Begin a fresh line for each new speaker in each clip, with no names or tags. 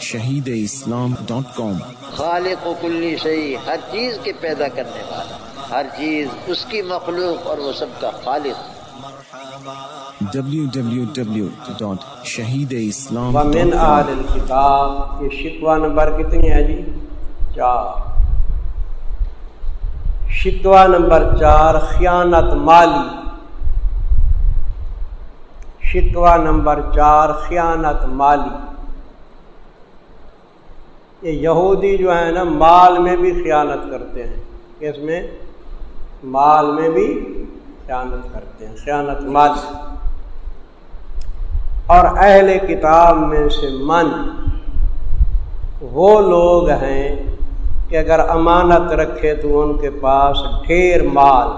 شہید اسلام ڈاٹ کام
خالق و کلی شہی ہر چیز کے پیدا کرنے والا ہر چیز اس کی مخلوق اور وہ سب کا خالق۔
www.shahideislam.com
ومن آل الکتاب یہ شکوہ نمبر کتنی ہے جی؟ چار۔ شکوہ نمبر چار خیانت مالی۔ شکوہ نمبر چار خیانت مالی۔ یہ یہودی جو ہے نا مال میں بھی خیانت کرتے ہیں۔ اس میں؟ مال میں بھی خیانت کرتے ہیں۔ خیانت مالی اور اہل کتاب میں سے من وہ لوگ ہیں کہ اگر امانت رکھے تو ان کے پاس ڈھیر مال۔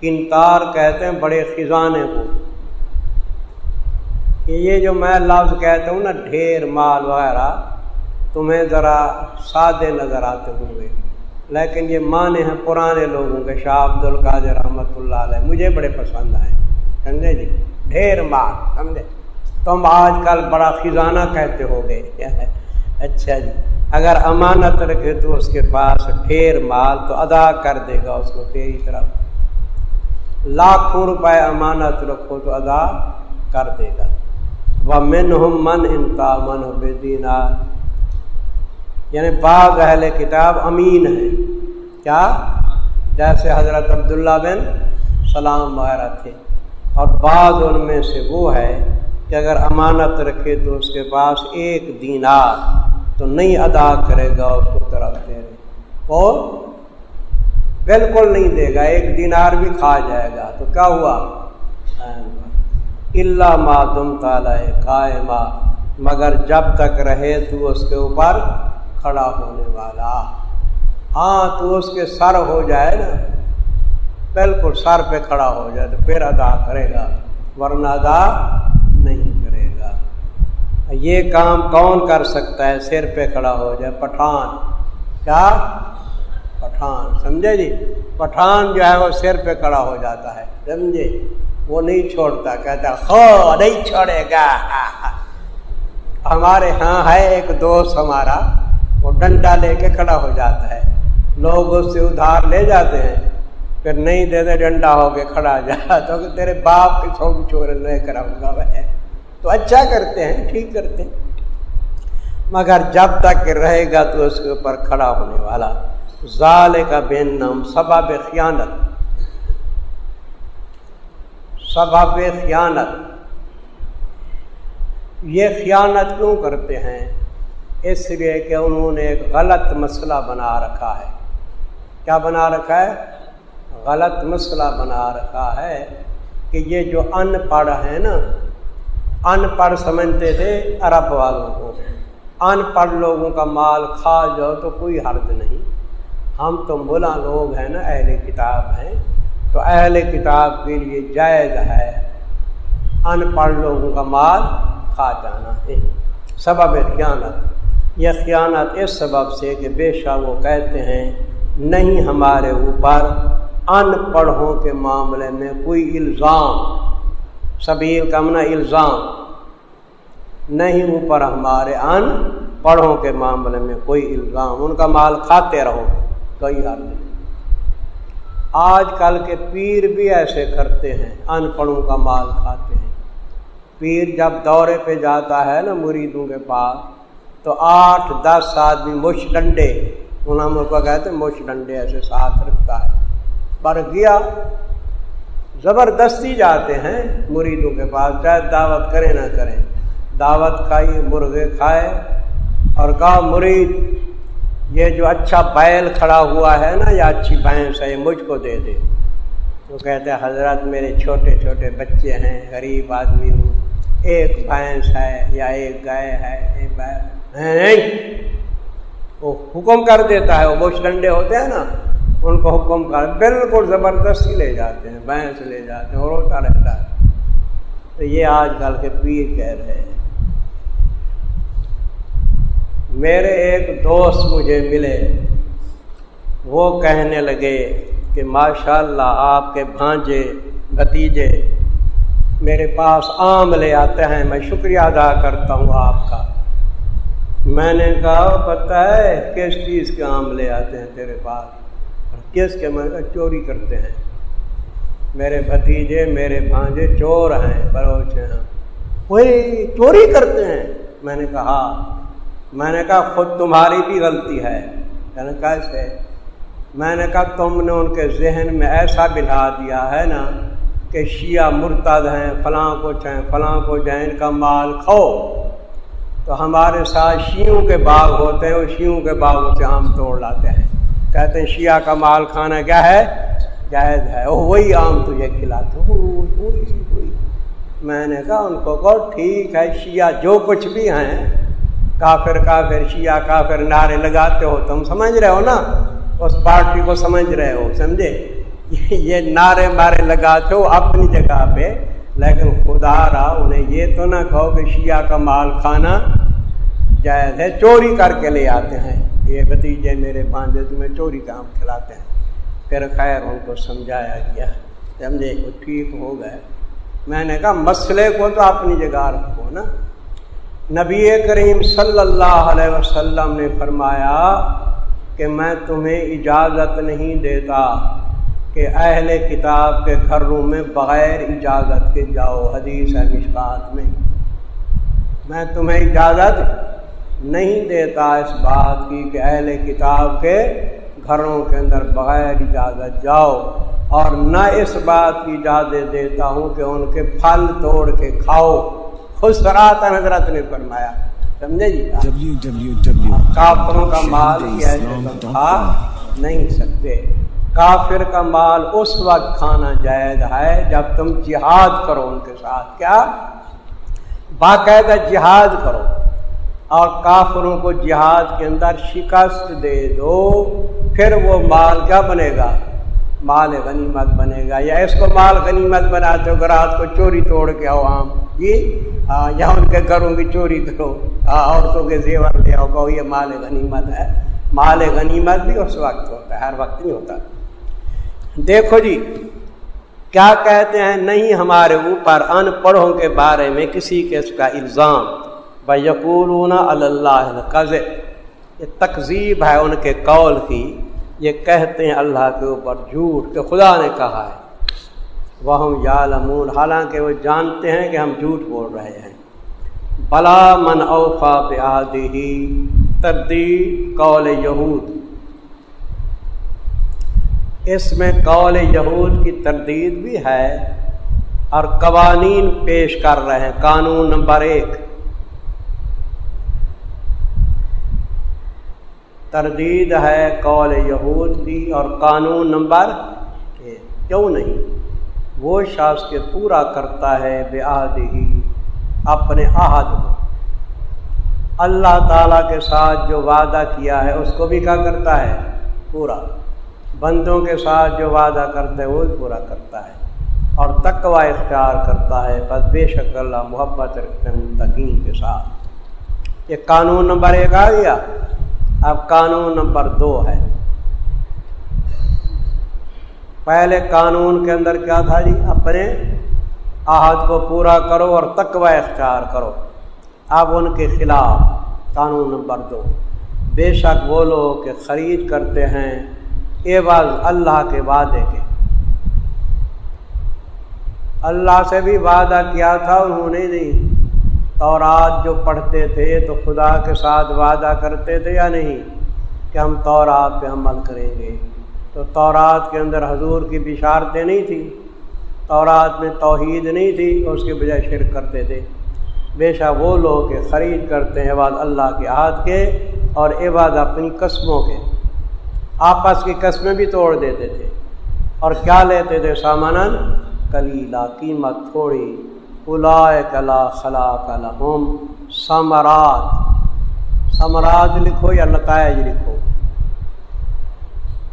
کنتار کہتے ہیں بڑے خزانے کو۔ یہ جو میں لفظ کہتا ہوں نا، ڈھیر مال وغیرہ۔ تمہیں ذرا سادے نظر آتے ہوں گے۔ لیکن یہ معنی ہیں پرانے لوگوں کے، شاہ عبد القادر رحمۃ اللہ علیہ۔ مجھے بڑے پسند آئے، سمجھے جی؟ ڈھیر مال سمجھے؟ تم آج کل بڑا خزانہ کہتے ہو گے۔ اچھا جی۔ اگر امانت رکھے تو اس کے پاس ڈھیر مال تو ادا کر دے گا اس کو تیری طرف۔ لاکھوں روپے امانت رکھو تو ادا کر دے گا۔ وہ من ہم من انتا من بے دینار یعنی بعض اہل کتاب امین ہے کیا؟ جیسے حضرت عبداللہ بن سلام وغیرہ تھے۔ اور بعض ان میں سے وہ ہے کہ اگر امانت رکھے تو اس کے پاس ایک دینار تو نہیں ادا کرے گا اس کو طرف دے رہے اور بالکل نہیں دے گا، ایک دینار بھی کھا جائے گا۔ تو کیا ہوا؟ اللہ ما تم تالا کائے ماں مگر جب تک رہے تو اس کے اوپر کھڑا ہونے والا۔ ہاں تو اس کے سر ہو جائے نا۔ بالکل سر پہ کھڑا ہو جائے تو پھر ادا کرے گا، ورنہ ادا نہیں کرے گا۔ یہ کام کون کر سکتا ہے؟ سر پہ کھڑا ہو جائے۔ پٹھان۔ کیا؟ پٹھان، سمجھے جی؟ پٹھان جو ہے وہ سر پہ کھڑا ہو جاتا ہے۔ سمجھے؟ وہ نہیں چھوڑتا، کہتا ہو نہیں چھوڑے گا۔ ہمارے ہاں ہے ایک دوست ہمارا۔ وہ ڈنڈا لے کے کھڑا ہو جاتا ہے۔ لوگ اس سے ادھار لے جاتے ہیں۔ پھر نہیں دے دے ڈنڈا ہو کے کھڑا جا۔ تو تیرے باپ کے سو چھوڑ لے کر گا وہ تو اچھا کرتے ہیں، ٹھیک کرتے ہیں۔ مگر جب تک کہ رہے گا تو اس کے اوپر کھڑا ہونے والا۔ ظال کا بین نام سباب خیانت۔ سباب خیانت۔ یہ خیانت کیوں کرتے ہیں؟ اس لیے کہ انہوں نے ایک غلط مسئلہ بنا رکھا ہے۔ کیا بنا رکھا ہے؟ غلط مسئلہ بنا رکھا ہے کہ یہ جو ان پڑھ ہیں نا ان پڑھ سمجھتے تھے عرب والوں کو۔ ان پڑھ لوگوں کا مال کھا جاؤ تو کوئی حرد نہیں۔ ہم تو ملا لوگ ہیں نا، اہل کتاب ہیں۔ تو اہل کتاب کے لیے جائز ہے ان پڑھ لوگوں کا مال کھا جانا۔ ہے سبب خیانت۔ یہ خیانت اس سبب سے کہ بے شک وہ کہتے ہیں، نہیں ہمارے اوپر ان پڑھوں کے معاملے میں کوئی الزام، سبیل کمنا الزام، نہیں اوپر ہمارے ان پڑھوں کے معاملے میں کوئی الزام، ان کا مال کھاتے رہو، کوئی حال نہیں۔ آج کل کے پیر بھی ایسے کرتے ہیں، ان پڑھوں کا مال کھاتے ہیں۔ پیر جب دورے پہ جاتا ہے نا مریدوں کے پاس تو آٹھ دس آدمی مش ڈنڈے انہوں کو کہتے مش ڈنڈے ایسے ساتھ رکھتا ہے۔ پر گیا، زبردستی جاتے ہیں مریدوں کے پاس، چاہے دعوت کرے نہ کریں۔ دعوت کھائی، مرغے کھائے، اور کہا، مرید، یہ جو اچھا بیل کھڑا ہوا ہے نا، یا اچھی بھینس ہے، یہ مجھ کو دے دے۔ وہ کہتے حضرت، میرے چھوٹے چھوٹے بچے ہیں، غریب آدمی ہوں۔ ایک بھینس ہے یا ایک گائے ہے، ایک نہیں۔ وہ حکم کر دیتا ہے، وہ بوش ڈنڈے ہوتے ہیں نا، ان کو حکم کر بالکل زبردستی لے جاتے ہیں، بھینس لے جاتے ہیں اور ہوتا رہتا ہے۔ تو یہ آج کل کے پیر کہہ رہے ہیں۔ میرے ایک دوست مجھے ملے، وہ کہنے لگے کہ ماشاء اللہ آپ کے بھانجے بھتیجے میرے پاس آم لے آتے ہیں، میں شکریہ ادا کرتا ہوں آپ کا۔ میں نے کہا، پتہ ہے کس چیز کے آم لے آتے ہیں تیرے پاس اور کس کے میں چوری کرتے ہیں؟ میرے بھتیجے، میرے بھانجے چور ہیں، بروچ ہیں وہی چوری کرتے ہیں۔ میں نے کہا ہاں۔ میں نے کہا، خود تمہاری بھی غلطی ہے۔ میں نے کہا میں نے کہا، تم نے ان کے ذہن میں ایسا بلا دیا ہے نا کہ شیعہ مرتد ہیں، فلاں کو چاہیں، فلاں کو جائیں، ان کا مال کھو تو ہمارے ساتھ شیوں کے باغ ہوتے ہیں وہ شیوں کے باغوں سے آم توڑ لاتے ہیں۔ کہتے ہیں، شیعہ کا مال کھانا کیا ہے؟ جائز ہے۔ وہی آم تجھے کھلاتے میں نے کہا، ان کو کہو، ٹھیک ہے، شیعہ جو کچھ بھی ہیں، کافر کافر، شیعہ، کافر، نعرے لگاتے ہو تم سمجھ رہے ہو نا؟ اس پارٹی کو سمجھ رہے ہو، سمجھے؟ یہ نعرے مارے لگاتے ہو اپنی جگہ پہ، لیکن خدا رہا انہیں یہ تو نہ کہو کہ شیعہ کا مال کھانا جائز ہے، چوری کر کے لے آتے ہیں۔ یہ بتیجے میرے پانچ تمہیں چوری کام کھلاتے ہیں۔ پھر خیر ان کو سمجھایا گیا سمجھے وہ ٹھیک ہو گئے۔ میں نے کہا، مسئلے کو تو اپنی جگہ رکھو نا۔ نبی کریم صلی اللہ علیہ وسلم نے فرمایا کہ میں تمہیں اجازت نہیں دیتا کہ اہل کتاب کے گھروں میں بغیر اجازت کے جاؤ، حدیث ہے مشکات میں۔ میں تمہیں اجازت نہیں دیتا اس بات کی کہ اہل کتاب کے گھروں کے اندر بغیر اجازت جاؤ اور نہ اس بات کی اجازت دیتا ہوں کہ ان کے پھل توڑ کے کھاؤ۔ خوش رات حضرت نے فرمایا سمجھے جی؟ کافروں کا مال کھا نہیں سکتے۔ کافر کا مال اس وقت کھانا جائز ہے جب تم جہاد کرو ان کے ساتھ۔ کیا؟ باقاعدہ جہاد کرو۔ اور کافروں کو جہاد کے اندر شکست دے دو، پھر وہ مال کیا بنے گا؟ مال غنیمت بنے گا۔ یا اس کو مال غنیمت بناتے ہو رات کو چوری توڑ کے آؤ عام؟ جی؟ ہاں یا ان کے گھروں کی چوری کرو۔ ہاں عورتوں کے زیور لے آؤ، کہو یہ مال غنیمت ہے۔ مال غنیمت بھی اس وقت ہوتا ہے، ہر وقت نہیں ہوتا۔ دیکھو جی کیا کہتے ہیں؟ نہیں ہمارے اوپر ان پڑھوں کے بارے میں کسی کے اس کا الزام۔ یقول اللہ قز یہ تقزیب ہے ان کے قول کی، یہ کہتے ہیں اللہ کے اوپر جھوٹ کہ خدا نے کہا ہے۔ وہ یا لمون حالانکہ وہ جانتے ہیں کہ ہم جھوٹ بول رہے ہیں۔ بلا من اوفا ہی تردید قول یہود۔ اس میں قول یہود کی تردید بھی ہے اور قوانین پیش کر رہے ہیں، قانون نمبر ایک۔ تردید ہے قول یہود کی اور قانون نمبر کیوں نہیں؟ وہ شخص کے پورا کرتا ہے بے ہی اپنے عہد کو۔ اللہ تعالیٰ کے ساتھ جو وعدہ کیا ہے، اس کو بھی کیا کرتا ہے؟ پورا۔ بندوں کے ساتھ جو وعدہ کرتا ہے، وہ بھی پورا کرتا ہے۔ اور تقوا اختیار کرتا ہے، بس بے شک اللہ محبت رکھتے ہیں تقین کے ساتھ۔ یہ قانون نمبر ایک آ گیا۔ اب قانون نمبر دو ہے۔ پہلے قانون کے اندر کیا تھا جی؟ اپنے عہد کو پورا کرو اور تقوی اختیار کرو۔ اب ان کے خلاف قانون نمبر دو۔ بے شک وہ لوگ کہ خرید کرتے ہیں ایواز اللہ کے وعدے کے۔ اللہ سے بھی وعدہ کیا تھا انہوں نے نہیں۔ تورات جو پڑھتے تھے تو خدا کے ساتھ وعدہ کرتے تھے یا نہیں کہ ہم تورات پہ عمل کریں گے؟ تو تورات کے اندر حضور کی بشارتیں نہیں تھیں، تورات میں توحید نہیں تھی اس کے بجائے شرک کرتے تھے۔ بے شک وہ لوگ خرید کرتے ہیں بعد اللہ کے ہاتھ کے اور عباد اپنی قسموں کے۔ آپس کی قسمیں بھی توڑ دیتے تھے اور کیا لیتے تھے سامان کلیلہ قیمت، تھوڑی۔ کلا خلا کلحم ثمرات ثمرات لکھو یا نتائج لکھو۔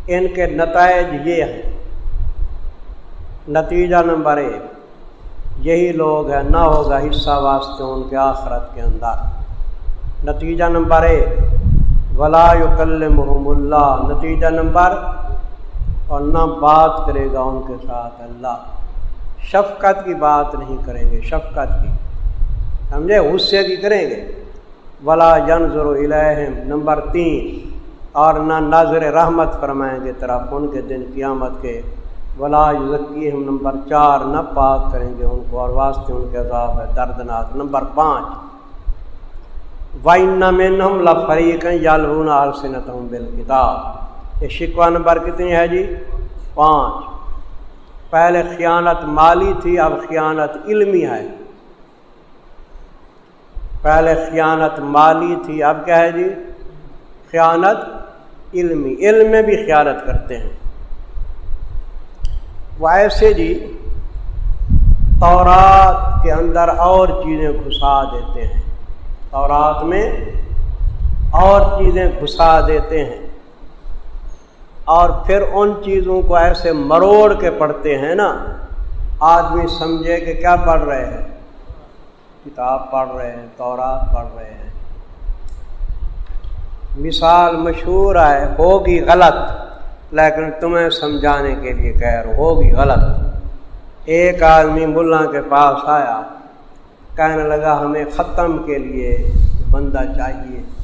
ان کے نتائج یہ ہیں۔ نتیجہ نمبر ایک۔ یہی لوگ ہیں، نہ ہوگا حصہ واسطے ان کے آخرت کے اندر۔ نتیجہ نمبر ایک۔ ولا یکل محم اللہ۔ نتیجہ نمبر، اور نہ بات کرے گا ان کے ساتھ اللہ۔ شفقت کی بات نہیں کریں گے، شفقت کی۔ سمجھے؟ غصے کی کریں گے۔ ولا جنظر الہم نمبر تین۔ اور نہ نظر رحمت فرمائیں گے طرف ان کے دن قیامت کے۔ ولا ذکی نمبر چار، نہ پاک کریں گے ان کو۔ اور واسطے ان کے عذاب ہے دردناک۔ نمبر پانچ۔ وائن میں نم لفریق یالون عالصنت ہوں بال کتاب یہ شکوہ نمبر کتنی ہے جی؟ پانچ۔ پہلے خیانت مالی تھی، اب خیانت علمی ہے۔ پہلے خیانت مالی تھی، اب کیا ہے جی؟ خیانت علمی۔ علم میں بھی خیانت کرتے ہیں۔ وہ ایسے جی تورات کے اندر اور چیزیں گھسا دیتے ہیں۔ تورات میں اور چیزیں گھسا دیتے ہیں۔ اور پھر ان چیزوں کو ایسے مروڑ کے پڑھتے ہیں نا، آدمی سمجھے کہ کیا پڑھ رہے ہیں؟ کتاب پڑھ رہے ہیں، تورات پڑھ رہے ہیں۔ مثال مشہور ہے ہوگی غلط، لیکن تمہیں سمجھانے کے لیے کہہ رہا ہوگی غلط۔ ایک آدمی ملا کے پاس آیا، کہنے لگا ہمیں ختم کے لیے بندہ چاہیے۔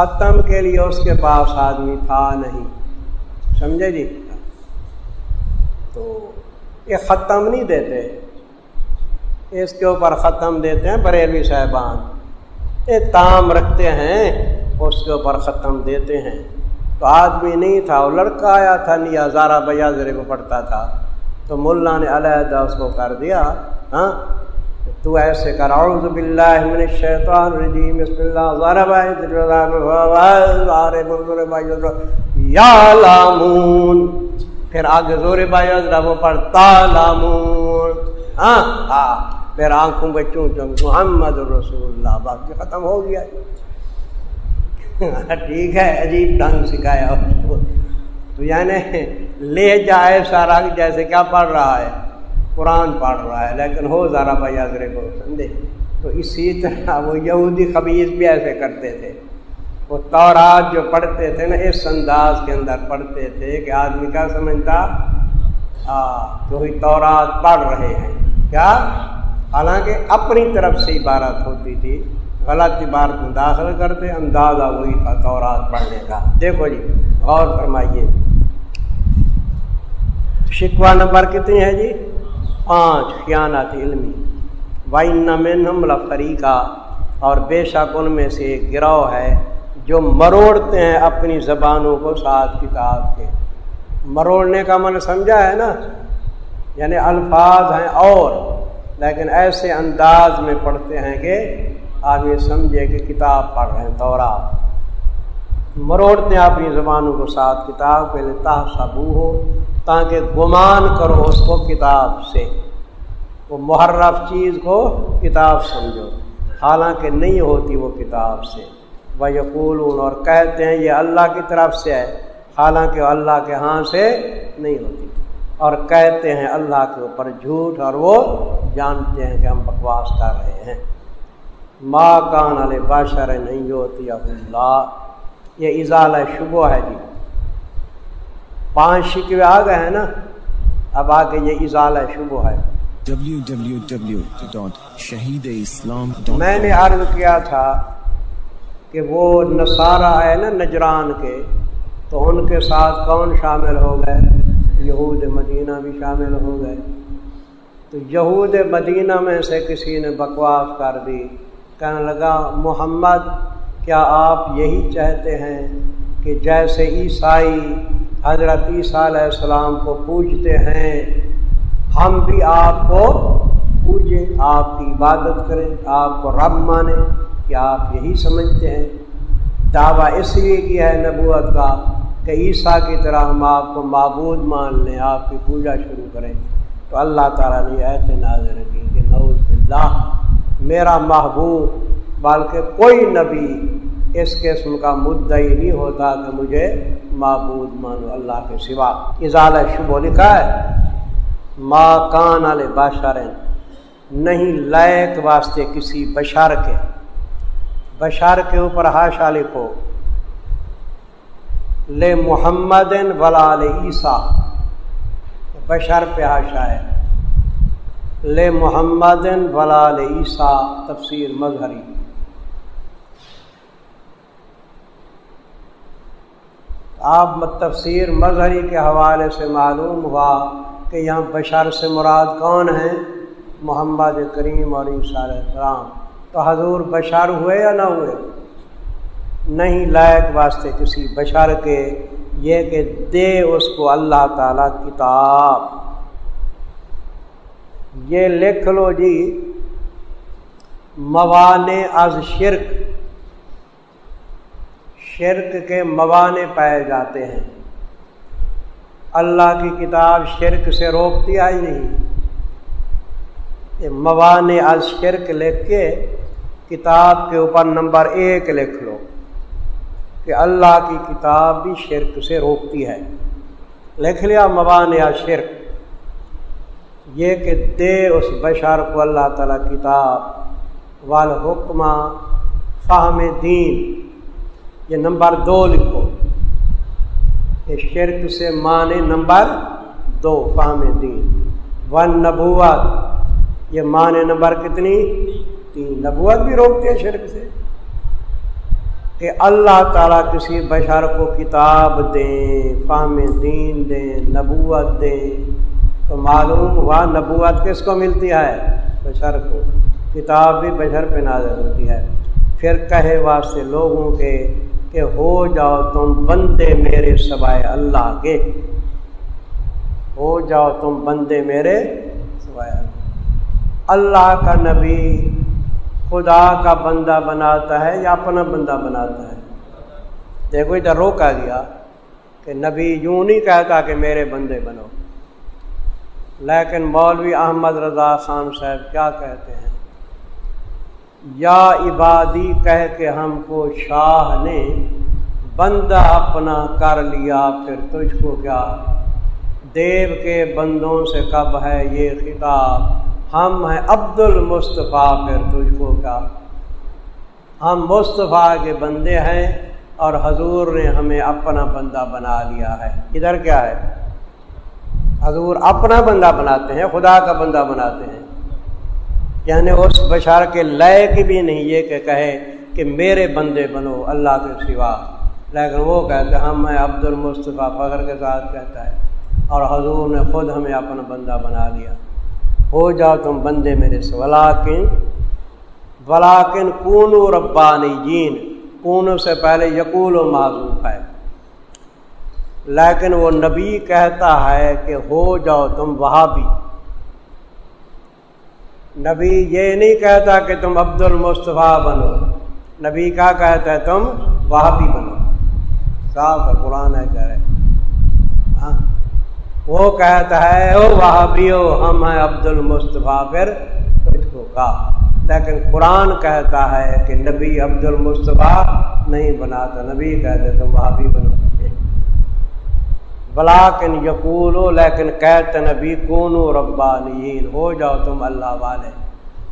ختم کے لیے اس کے پاس آدمی تھا نہیں۔ سمجھے جی؟ تو یہ ختم نہیں دیتے۔ اس کے اوپر ختم دیتے ہیں بریلوی صاحبان۔ یہ تام رکھتے ہیں، اس کے اوپر ختم دیتے ہیں۔ تو آدمی نہیں تھا، وہ لڑکا آیا تھا، نہیں، ہزارہ بجا ذرے کو پڑھتا تھا۔ تو ملا نے علیحدہ اس کو کر دیا ہاں؟ تو ایسے کر، اعوذ باللہ من الشیطان الرجیم، بسم اللہ یا لامون۔ پھر آگے زور بائی وہ پڑھتا، لامون۔ ہاں ہاں پھر آنکھوں پہ چون چون، محمد رسول اللہ، باقی ختم ہو گیا۔ ٹھیک ہے، عجیب ڈھنگ سکھایا اس کو۔ تو یعنی لے جائے سارا، جیسے کیا پڑھ رہا ہے۔ قرآن پڑھ رہا ہے، لیکن ہو ذرا بھائی اگرے کو، سمجھے؟ تو اسی طرح وہ یہودی خبیز بھی ایسے کرتے تھے۔ وہ تورات جو پڑھتے تھے نا، اس انداز کے اندر پڑھتے تھے کہ آدمی کیا سمجھتا؟ ہاں تو تورات پڑھ رہے ہیں۔ کیا؟ حالانکہ اپنی طرف سے عبارت ہوتی تھی۔ غلط عبارت میں داخل کرتے، اندازہ وہی تھا تورات پڑھنے کا۔ دیکھو جی غور فرمائیے۔ شکوہ نمبر کتنی ہے جی؟ پانچ خیانت علمی وائن نمل فریقہ اور بے شک ان میں سے ایک گروہ ہے جو مروڑتے ہیں اپنی زبانوں کو ساتھ کتاب کے۔ مروڑنے کا من سمجھا ہے نا؟ یعنی الفاظ ہیں اور، لیکن ایسے انداز میں پڑھتے ہیں کہ آدمی سمجھے کہ کتاب پڑھ رہے ہیں، دورہ۔ مروڑتے ہیں اپنی زبانوں کو ساتھ کتاب پہ لتا سبو ہو تاکہ گمان کرو اس کو کتاب سے۔ وہ محرف چیز کو کتاب سمجھو۔ حالانکہ نہیں ہوتی وہ کتاب سے۔ وہ یقول اور کہتے ہیں یہ اللہ کی طرف سے ہے۔ حالانکہ اللہ کے ہاں سے نہیں ہوتی۔ اور کہتے ہیں اللہ کے اوپر جھوٹ اور وہ جانتے ہیں کہ ہم بکواس کر رہے ہیں۔ ماں کان علیہ باشر نہیں ہوتی۔ اللہ یہ اضال شبو ہے جی۔ پانچ شکوے آ گئے ہیں نا اب آگے یہ اضال شبو ہے۔ میں نے عرض کیا تھا کہ وہ نصارہ ہے نا نجران کے تو ان کے ساتھ کون شامل ہو گئے؟ یہود مدینہ بھی شامل ہو گئے۔ تو یہود مدینہ میں سے کسی نے بکواس کر دی۔ کہنے لگا محمد کیا آپ یہی چاہتے ہیں کہ جیسے عیسائی حضرت عیسیٰ علیہ السلام کو پوجتے ہیں۔ ہم بھی آپ کو پوجیں، آپ کی عبادت کریں، آپ کو رب مانیں۔ کیا آپ یہی سمجھتے ہیں؟ دعویٰ اس لیے کیا ہے نبوت کا کہ عیسیٰ کی طرح ہم آپ کو معبود مان لیں، آپ کی پوجا شروع کریں۔ تو اللہ تعالیٰ نے ایت نازر کی کہ نوز باللہ، میرا محبوب، بلکہ کوئی نبی اس قسم کا مدعی نہیں ہوتا کہ مجھے معبود مانو اللہ کے سوا۔ اضال شبو لکھا ہے، ما کان علیہ باشر نہیں لائق واسطے کسی بشار کے۔ بشار کے اوپر ہاشا لکھو، لے محمد ولا عیسیٰ۔ بشر پہ آشا ہے۔ لے محمد ولال عیسیٰ، تفسیر مظہری۔ آپ تفسیر مظہری کے حوالے سے معلوم ہوا کہ یہاں بشر سے مراد کون ہیں؟ محمد کریم اور عیسیٰ علیہ السلام۔ تو حضور بشر ہوئے یا نہ ہوئے؟ نہیں، لائق واسطے کسی بشر کے یہ کہ دے اس کو اللہ تعالی کتاب۔ یہ لکھ لو جی موانے از شرک۔ شرک کے موانے پائے جاتے ہیں۔ اللہ کی کتاب شرک سے روکتی آئی نہیں۔ یہ موانے از شرک لکھ کے کتاب کے اوپر نمبر ایک لکھ لو کہ اللہ کی کتاب بھی شرک سے روکتی ہے۔ لکھ لیا مبان یا شرک۔ یہ کہ دے اس بشر کو اللہ تعالیٰ کتاب۔ والحکمہ، فہم دین۔ یہ نمبر دو لکھو۔ یہ شرک سے معنی نمبر دو، فہم دین۔ ون نبوت، یہ معنی نمبر کتنی؟ تین۔ نبوت بھی روکتے ہیں شرک سے۔ کہ اللہ تعالیٰ کسی بشر کو کتاب دیں، فہم دین دیں، نبوت دیں۔ تو معلوم ہوا نبوت کس کو ملتی ہے؟ بشر کو۔ کتاب بھی بشر پہ نازل ہوتی ہے۔ پھر کہے واسطے لوگوں کے کہ ہو جاؤ تم بندے میرے سوائے اللہ کے۔ ہو جاؤ تم بندے میرے سوائے اللہ اللہ کا نبی خدا کا بندہ بناتا ہے یا اپنا بندہ بناتا ہے؟ دیکھو ادھر روکا گیا کہ نبی یوں نہیں کہتا کہ میرے بندے بنو۔ لیکن مولوی احمد رضا خان صاحب کیا کہتے ہیں؟ یا عبادی کہہ کے ہم کو شاہ نے بندہ اپنا کر لیا، پھر تجھ کو کیا؟ دیو کے بندوں سے کب ہے یہ خطاب؟ ہم ہیں عبد المصطفیٰ پھر تجھ کو کیا؟ ہم مصطفیٰ کے بندے ہیں اور حضور نے ہمیں اپنا بندہ بنا لیا ہے۔ ادھر کیا ہے؟ حضور اپنا بندہ بناتے ہیں، خدا کا بندہ بناتے ہیں۔ یعنی اس بشار کے لائق بھی نہیں یہ کہ کہے کہ میرے بندے بنو اللہ کے سوا۔ لیکن وہ کہتے ہم میں عبد المصطفیٰ فخر کے ساتھ کہتا ہے اور حضور نے خود ہمیں اپنا بندہ بنا لیا۔ ہو جاؤ تم بندے میرے سے ولاکن ولاکن کون ربانی جین کون سے پہلے یقول و معذوف ہے۔ لیکن وہ نبی کہتا ہے کہ ہو جاؤ تم وہاں بھی نبی یہ نہیں کہتا کہ تم عبد المصطفیٰ بنو۔ نبی کا کہتا ہے تم وہاں بھی بنو۔ صاف قرآن ہے کہہ رہے ہاں؟ وہ کہتا ہے، او وہاں بھی ہم ہیں عبد المصطفیٰ پھر کو کہا۔ لیکن قرآن کہتا ہے کہ نبی عبد المصطفیٰ نہیں بناتا نبی کہتے تم وہاں بھی بنو۔ بلاکن یقول لیکن کہتے نبی کون ربانین ہو جاؤ تم اللہ والے۔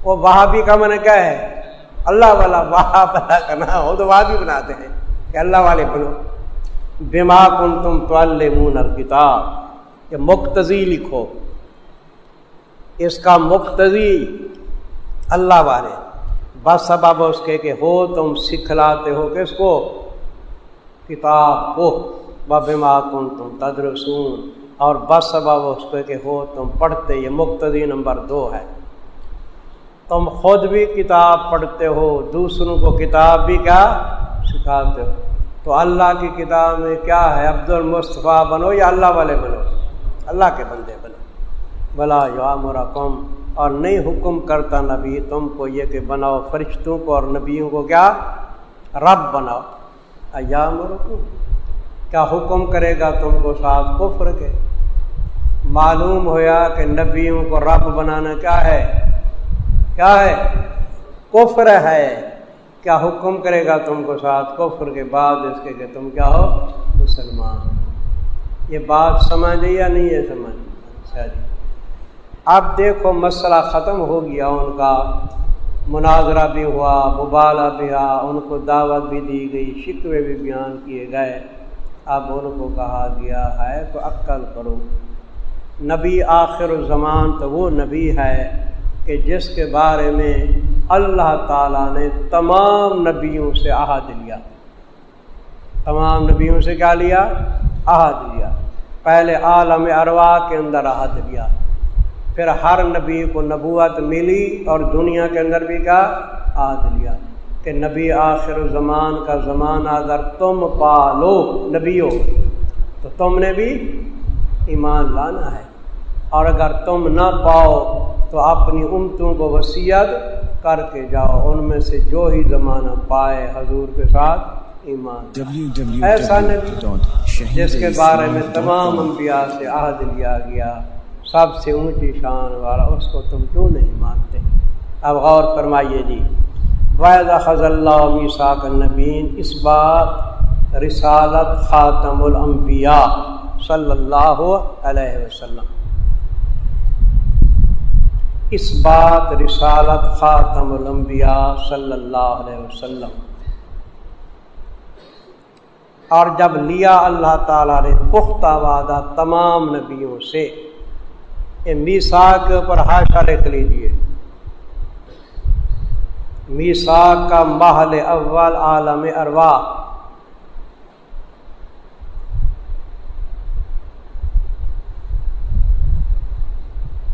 وہ وہاں بھی کا من کیا ہے؟ اللہ والا وہاں بلا کرنا ہو تو وہاں بھی بناتے ہیں کہ اللہ والے بنو۔ بما کن تم تو الکتاب، کہ مقتضی لکھو۔ اس کا مقتضی اللہ والے۔ بس سبب اس کے کہ ہو تم سکھلاتے ہو کس کو؟ کتاب کو۔ بما کن تم تدرسون۔ اور بس سبب اس کے کہ ہو تم پڑھتے، یہ مقتدی نمبر دو ہے۔ تم خود بھی کتاب پڑھتے ہو، دوسروں کو کتاب بھی کیا سکھاتے ہو۔ تو اللہ کی کتاب میں کیا ہے؟ عبد المصطفیٰ بنو یا اللہ والے بنو؟ اللہ کے بندے بنو۔ بلا یا مرکم اور نہیں حکم کرتا نبی تم کو یہ کہ بناؤ فرشتوں کو اور نبیوں کو کیا؟ رب بناؤ۔ یا مرکم کیا حکم کرے گا تم کو ساتھ کفر کے؟ معلوم ہوا کہ نبیوں کو رب بنانا کیا ہے؟ کیا ہے؟ کفر ہے۔ کیا حکم کرے گا تم کو ساتھ کفر کے بعد اس کے کہ تم کیا ہو؟ مسلمان۔ یہ بات سمجھ یا نہیں ہے سمجھ؟ اچھا جی۔ اب دیکھو مسئلہ ختم ہو گیا، ان کا مناظرہ بھی ہوا مبالہ بھی ہوا، ان کو دعوت بھی دی گئی، شکوے بھی بیان کیے گئے۔ اب ان کو کہا گیا ہے تو عقل کرو۔ نبی آخر الزمان تو وہ نبی ہے کہ جس کے بارے میں اللہ تعالیٰ نے تمام نبیوں سے عہد لیا۔ تمام نبیوں سے کیا لیا؟ عہد لیا۔ پہلے عالم اروا کے اندر عہد لیا۔ پھر ہر نبی کو نبوت ملی اور دنیا کے اندر بھی کیا؟ عہد لیا۔ کہ نبی آخر زمان کا زمانہ اگر تم پالو نبیوں تو تم نے بھی ایمان لانا ہے۔ اور اگر تم نہ پاؤ تو اپنی امتوں کو وسیعت کر کے جاؤ۔ ان میں سے جو ہی زمانہ پائے حضور کے ساتھ ایمان ایسا نبی جس کے بارے میں تمام انبیاء سے عہد لیا گیا۔ سب سے اونچی شان والا اس کو تم کیوں نہیں مانتے؟ اب غور فرمائیے جی۔ وحد خض اللہ میساک النبین اس بات رسالت خاتم الانبیاء صلی اللہ علیہ وسلم۔ اس بات رسالت خاتم الانبیاء صلی اللہ علیہ وسلم۔ اور جب لیا اللہ تعالیٰ نے پختہ وعدہ تمام نبیوں سے میسا کے اوپر ہاشا لکھ لیجیے میسا کا محل اول عالم اروا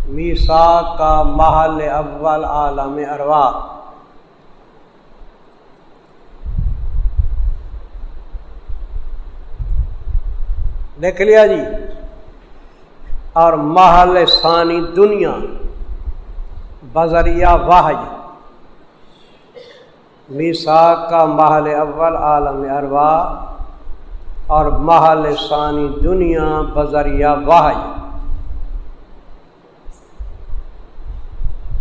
میسا کا محل اول عالم اروا دیکھ لیا جی۔ اور محل ثانی دنیا، بذریعہ واحد۔ میسا کا محل اول عالم اروا اور محل ثانی دنیا بذریعہ واحد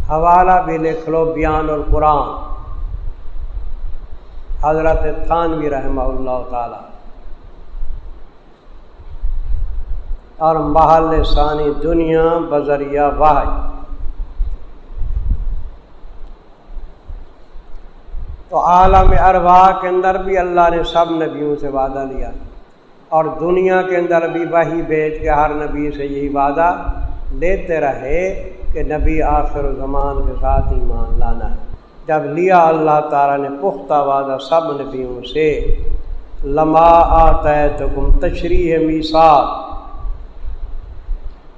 حوالہ بھی لکھ لو بیان القرآن۔ حضرت تھانوی رحمہ اللہ تعالی۔ اور محل ثانی دنیا بذریعہ واحد تو عالم اروا کے اندر بھی اللہ نے سب نبیوں سے وعدہ لیا اور دنیا کے اندر بھی وہی بیچ کے ہر نبی سے یہی وعدہ لیتے رہے کہ نبی آخر زمان کے ساتھ ایمان لانا ہے۔ جب لیا اللہ تعالیٰ نے پختہ وعدہ سب نبیوں سے، لما آتا ہے تو گم تشریح میسا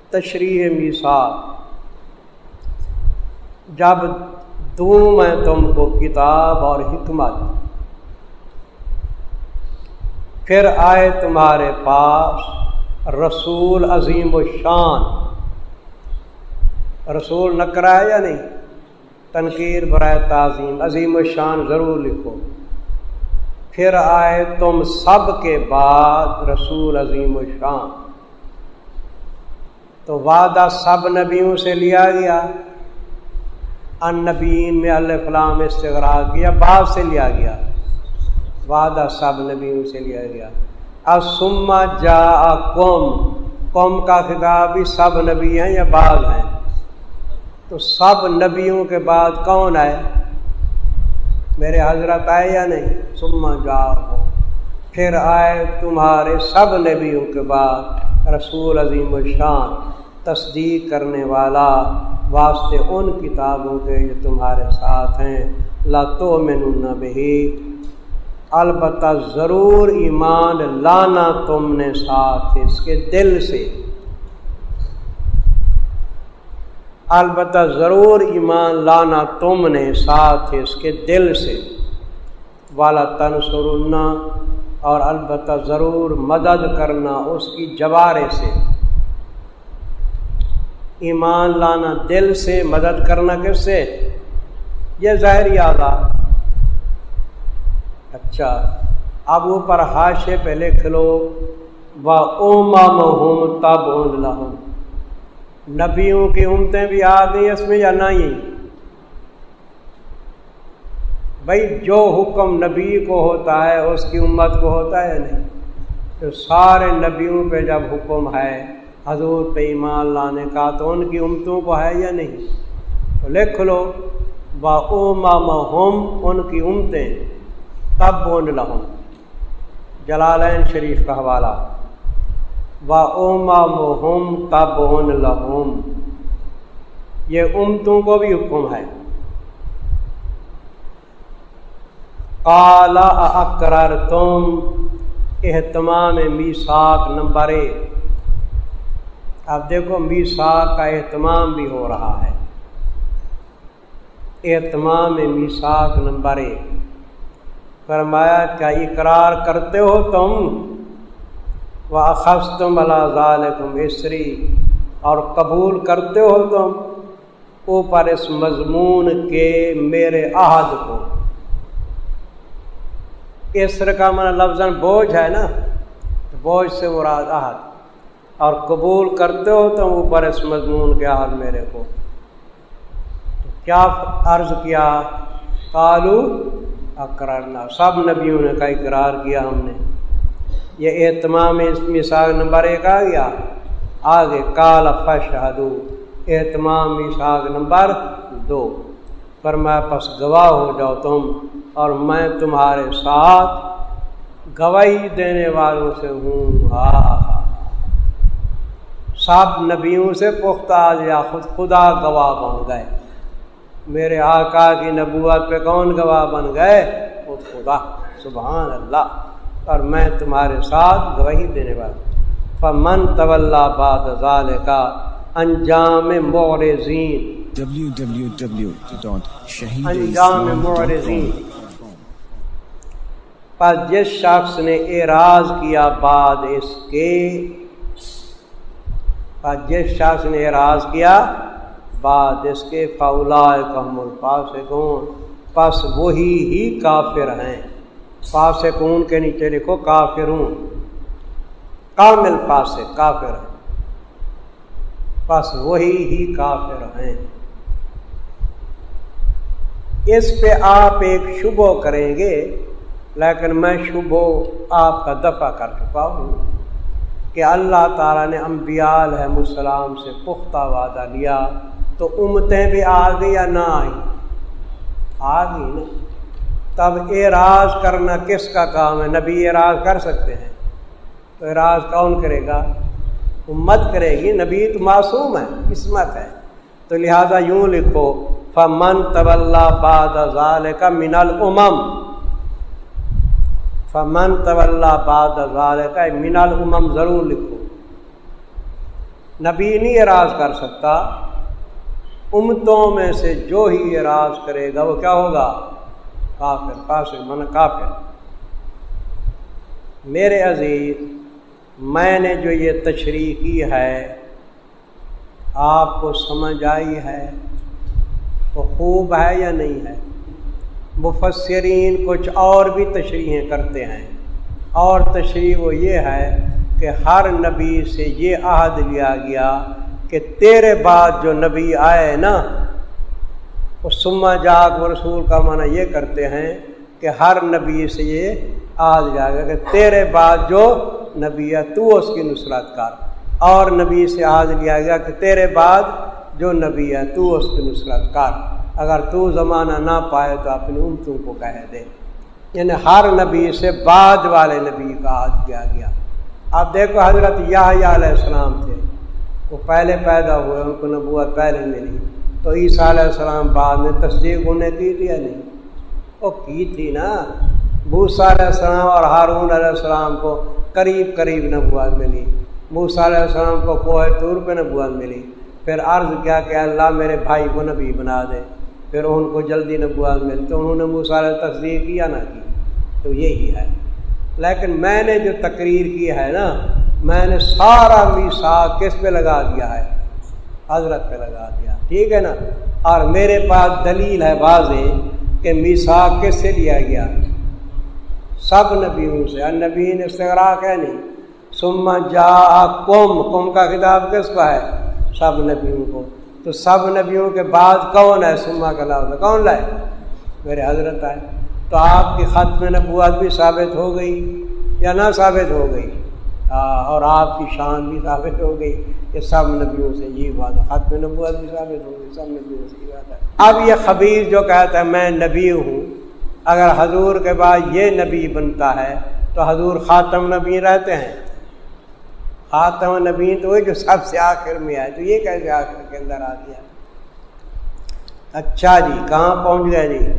تشریح میسا جب دوں میں تم کو کتاب اور حکمت پھر آئے تمہارے پاس رسول عظیم و شان۔ رسول نکرا ہے یا نہیں؟ تنقیر برائے تعظیم۔ عظیم و شان ضرور لکھو۔ پھر آئے تم سب کے بعد رسول عظیم و شان۔ تو وعدہ سب نبیوں سے لیا گیا۔ ان نبین میں اللہ فلام استغرا کیا بعد سے لیا گیا۔ وعدہ سب نبیوں سے لیا گیا۔ اب سما جا قوم قوم کا خطاب بھی سب نبی ہیں یا بعض ہیں؟ تو سب نبیوں کے بعد کون آئے؟ میرے حضرت آئے یا نہیں؟ سما جاؤ پھر آئے تمہارے سب نبیوں کے بعد رسول عظیم الشان۔ تصدیق کرنے والا واسطے ان کتابوں کے جو تمہارے ساتھ ہیں لاتو میں بہی۔ البتہ ضرور ایمان لانا تم نے ساتھ اس کے دل سے۔ البتہ ضرور ایمان لانا تم نے ساتھ اس کے دل سے۔ والا تن سرنا اور البتہ ضرور مدد کرنا اس کی جوارے سے۔ ایمان لانا دل سے، مدد کرنا کس سے؟ یہ ظاہری آدھا اچھا اب اوپر ہاشے پہ لکھ لو و اوما ہوں تب اون نبیوں کی امتیں بھی آ گئی اس میں یا نہیں؟ بھائی جو حکم نبی کو ہوتا ہے، اس کی امت کو ہوتا ہے یا نہیں؟ تو سارے نبیوں پہ جب حکم ہے حضور پہ ایمان لانے کا تو ان کی امتوں کو ہے یا نہیں؟ تو لکھ لو با ہوم ان کی امتیں تب بون لہم جلالین شریف کا حوالہ۔ و اوما محم تب لہم۔ یہ امتوں کو بھی حکم ہے۔ کالا اکرر تم اہتمام میساک نمبر ایک۔ اب دیکھو میساک کا اہتمام بھی ہو رہا ہے۔ اہتمام میساک نمبر ایک۔ فرمایا، کیا اقرار کرتے ہو تم؟ وہ اخذ تم اللہ تم اسری اور قبول کرتے ہو تم؟ اوپر اس مضمون کے میرے عہد کو۔ اسر کا مطلب من لفظ بوجھ ہے نا؟ بوجھ سے مراد عہد۔ اور قبول کرتے ہو تم اوپر اس مضمون کے عہد میرے کو۔ کیا عرض کیا؟ کالو اقرارنا سب نبیوں نے کا اقرار کیا ہم نے۔ یہ اہتمام مثال نمبر ایک آ گیا۔ آگے کال فشہدو اہتمام مثال نمبر دو۔ پر میں پس گواہ ہو جاؤ تم اور میں تمہارے ساتھ گواہی دینے والوں سے ہوں۔ ہاں سب نبیوں سے پختہ یا خود خدا گواہ بن گئے۔ میرے آقا کی نبوت پہ کون گواہ بن گئے؟ وہ خدا۔ سبحان اللہ۔ اور میں تمہارے ساتھ گواہی دینے والا من طول باد کا انجام مورزین انجام مورزین پر جس شخص نے اعراض کیا بعد اس کے جس شخص نے اعراض کیا، بعد اس کے فولا کم الفاسقون، پس وہی ہی کافر ہیں۔ فاسقون کے نیچے لکھو کافرون۔ کامل پاس کافر ہیں۔ پس وہی ہی کافر ہیں۔ اس پہ آپ ایک شبو کریں گے، لیکن میں شبو آپ کا دفع کر چکا ہوں۔ کہ اللہ تعالیٰ نے انبیاء علیہ السلام سے پختہ وعدہ لیا تو امتیں بھی آ گئی یا نہ آئی آ گئی نا۔ تب اعراض کرنا کس کا کام ہے؟ نبی اعراض کر سکتے ہیں۔ تو اعراض کون کرے گا؟ امت کرے گی۔ نبی تو معصوم ہے قسمت ہے۔ تو لہذا یوں لکھو، فمن طول باد کا من الامم فمن طول باد کا من الامم ضرور لکھو۔ نبی نہیں اعراض کر سکتا، امتوں میں سے جو ہی اعراض کرے گا، وہ کیا ہوگا؟ کافر پاس من کافر۔ میرے عزیز، میں نے جو یہ تشریح کی ہے، آپ کو سمجھ آئی ہے، وہ خوب ہے یا نہیں ہے؟ مفسرین کچھ اور بھی تشریحیں کرتے ہیں۔ اور تشریح وہ یہ ہے کہ ہر نبی سے یہ عہد لیا گیا کہ تیرے بعد جو نبی آئے نا، وہ سما جاگ و رسول کا معنی یہ کرتے ہیں کہ ہر نبی سے یہ آج جائے گا کہ تیرے بعد جو نبی ہے، تو اس کی نصرت کر۔ اور نبی سے آج لیا گیا کہ تیرے بعد جو نبی ہے، تو اس کی نصرت کر۔ اگر تو زمانہ نہ پائے تو اپنی امتوں کو کہہ دے۔ یعنی ہر نبی سے بعد والے نبی کا آج کیا گیا۔ اب دیکھو حضرت یا علیہ السلام تھے۔ وہ پہلے پیدا ہوئے، ان کو نبوت پہلے ملی۔ تو عیسیٰ علیہ السلام بعد میں تصدیق انہیں کی تھی یا نہیں؟ وہ کی تھی نا؟ بھوسا علیہ السلام اور ہارون علیہ السلام کو قریب قریب نبوت ملی۔ بھوسا علیہ السلام کو کوہ طور پہ نبوت ملی۔ پھر عرض کیا کہ اللہ میرے بھائی کو نبی بنا دے۔ پھر ان کو جلدی نبوت ملی تو انہوں نے موسا تصدیق کیا نہ کی؟ تو یہی ہے۔ لیکن میں نے جو تقریر کی ہے نا، میں نے سارا میسا کس پہ لگا دیا ہے؟ حضرت پہ لگا دیا۔ ٹھیک ہے نا؟ اور میرے پاس دلیل ہے واضح کہ میسا کس سے لیا گیا؟ سب نبیوں سے۔ نبی نے استغراق ہے نہیں۔ سما جا کم کم کا خطاب کس کا ہے؟ سب نبیوں کو۔ تو سب نبیوں کے بعد کون ہے سما کا لفظ؟ کون لائے؟ میرے حضرت آئے۔ تو آپ کی ختم نبوت بھی ثابت ہو گئی یا نہ ثابت ہو گئی؟ اور آپ کی شان بھی ثابت ہو گئی کہ سب نبیوں سے یہ بات ختم نبوت بھی ثابت ہو گئی، سب نبیوں سے یہ بات ہے۔ اب یہ خبیر جو کہتا ہے، میں نبی ہوں، اگر حضور کے بعد یہ نبی بنتا ہے تو حضور خاتم نبی رہتے ہیں۔ خاتم نبی، تو وہ جو سب سے آخر میں آئے، تو یہ کیسے آخر کے اندر آ گیا؟ اچھا جی کہاں پہنچ گئے جی؟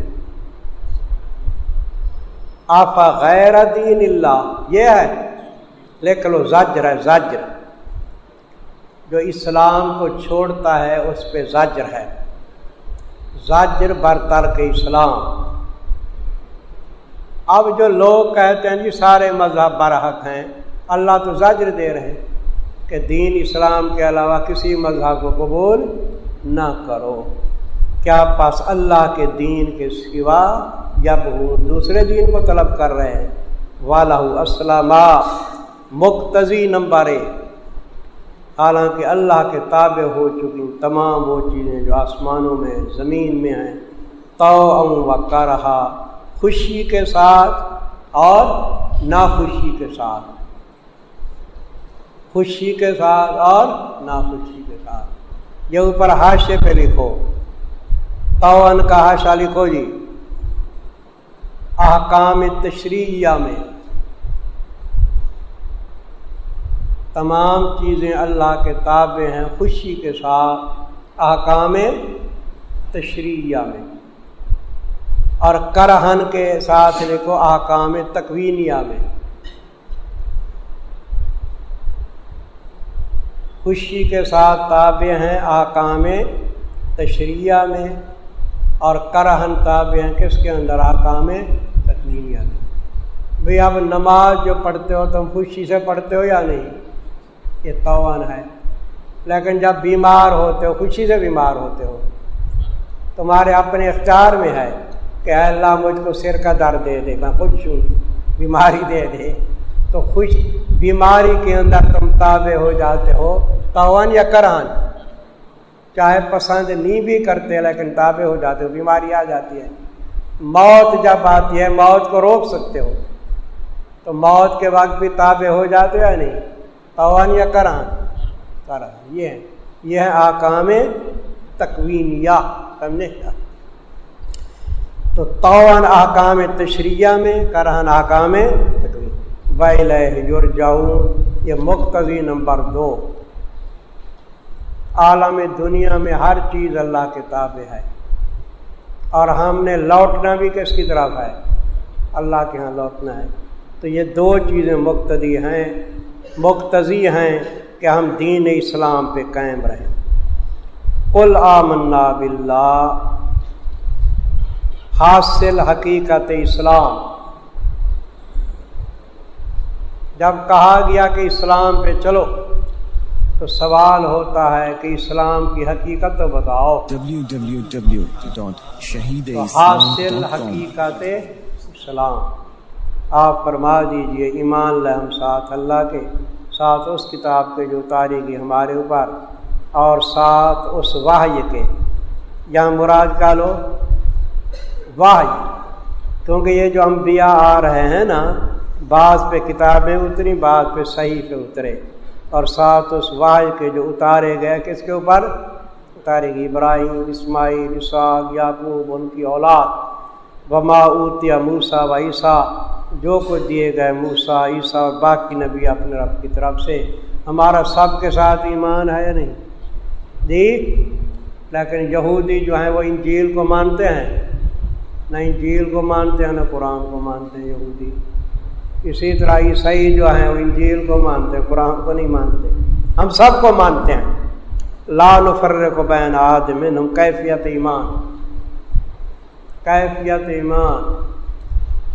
آفا غیر دین اللہ، یہ ہے، لکھ لو زاجر ہے زاجر جو اسلام کو چھوڑتا ہے، اس پہ زاجر ہے۔ زاجر برتر کے اسلام۔ اب جو لوگ کہتے ہیں جی سارے مذہب برحق ہیں۔ اللہ تو زاجر دے رہے کہ دین اسلام کے علاوہ کسی مذہب کو قبول نہ کرو۔ کیا پاس اللہ کے دین کے سوا یا دوسرے دین کو طلب کر رہے ہیں؟ والا اسلام مقتضی نمبر حالانکہ اللہ کے تابع ہو چکی تمام وہ چیزیں جو آسمانوں میں، زمین میں ہیں تو و کرہا، خوشی کے ساتھ اور ناخوشی کے ساتھ۔ خوشی کے ساتھ اور ناخوشی کے ساتھ۔ یہ اوپر حاشے پہ لکھو۔ تو کا حاشا لکھو جی۔ احکام تشریح میں۔ تمام چیزیں اللہ کے تابع ہیں خوشی کے ساتھ۔ احکام تشریح میں۔ اور کرہن کے ساتھ لکھو احکام تکوینیا میں۔ خوشی کے ساتھ تابع ہیں احکام تشریح میں اور کرہن تابع ہیں کس کے اندر احکام تکوینیا میں۔ بھئی اب نماز جو پڑھتے ہو تم خوشی سے پڑھتے ہو یا نہیں؟ یہ توان ہے۔ لیکن جب بیمار ہوتے ہو، خوشی سے بیمار ہوتے ہو، تمہارے اپنے اختیار میں ہے کہ اے اللہ مجھ کو سر کا درد دے دے، میں خوش ہوں بیماری دے دے۔ تو خوش، بیماری کے اندر تم تابع ہو جاتے ہو توان یا کران چاہے پسند نہیں بھی کرتے لیکن تابع ہو جاتے ہو بیماری آ جاتی ہے۔ موت جب آتی ہے، موت کو روک سکتے ہو۔ تو موت کے وقت بھی تابع ہو جاتے ہو یا نہیں؟ توان یا کران کران یہ یہ ہے آکام تکوین یا سمجھے؟ تو توان آکام تشریح میں کران آکام تکوین ویل جاؤں یہ مقتضی نمبر دو۔ عالم دنیا میں ہر چیز اللہ کے تابع ہے۔ اور ہم نے لوٹنا بھی کس کی طرف ہے؟ اللہ کے ہاں لوٹنا ہے۔ تو یہ دو چیزیں مقتدی ہیں، مقتضی ہیں کہ ہم دین اسلام پہ قائم رہیں۔ کل آمنا باللہ۔ حاصل حقیقت اسلام۔ جب کہا گیا کہ اسلام پہ چلو تو سوال ہوتا ہے کہ اسلام کی حقیقت تو بتاؤ۔ حاصل حقیقت اسلام آپ فرما دیجیے ایمان لہم ساتھ اللہ کے ساتھ اس کتاب کے جو اتاری گی ہمارے اوپر اور ساتھ اس واحج کے۔ یا مراد کا لو واحج کیونکہ یہ جو انبیاء آ رہے ہیں نا بعض پہ کتابیں اتری بعض پہ صحیح پہ اترے۔ اور ساتھ اس واحج کے جو اتارے گئے، کس کے اوپر؟ اتارے گی ابراہیم، اسماعیل اساق یعقوب، ان کی اولاد۔ وما اوتیا موسا و عیسیٰ، جو کچھ دیے گئے موسا عیسیٰ اور باقی نبی اپنے رب کی طرف سے۔ ہمارا سب کے ساتھ ایمان ہے یا نہیں؟ جی لیکن یہودی جو ہیں وہ انجیل کو مانتے ہیں۔ نہ انجیل کو مانتے ہیں، نہ قرآن کو مانتے ہیں یہودی۔ اسی طرح عیسائی جو ہیں، وہ انجیل کو مانتے ہیں قرآن کو نہیں مانتے۔ ہم سب کو مانتے ہیں۔ لال فر کو بین آدم ہم کیفیت ایمان۔ کیفیت ایمان۔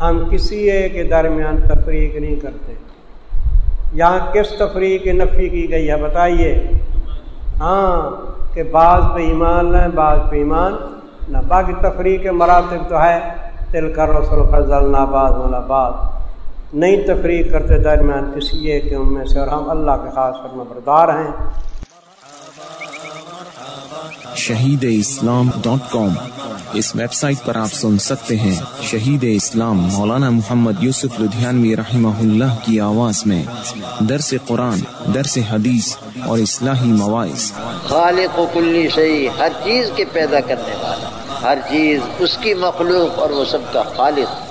ہم کسی ایک کے درمیان تفریق نہیں کرتے۔ یہاں کس تفریح کی نفی کی گئی ہے بتائیے؟ ہاں کہ بعض پہ ایمان لیں بعض پہ ایمان نہ۔ باقی تفریح کے مراتب تو ہے۔ تل کر رسول فضل ناباد والا بات نہیں تفریح کرتے درمیان کسی ایک کے ان میں سے اور ہم اللہ کے خاص فرما بردار ہیں۔
شہید اسلام ڈاٹ کام اس ویب سائٹ پر آپ سن سکتے ہیں۔ شہید اسلام مولانا محمد یوسف لدھیانوی رحمہ اللہ کی آواز میں درس قرآن درس حدیث اور اصلاحی مواعث۔
خالق و کلی شہی ہر چیز کے پیدا کرنے والا ہر چیز اس کی مخلوق اور وہ سب کا خالق۔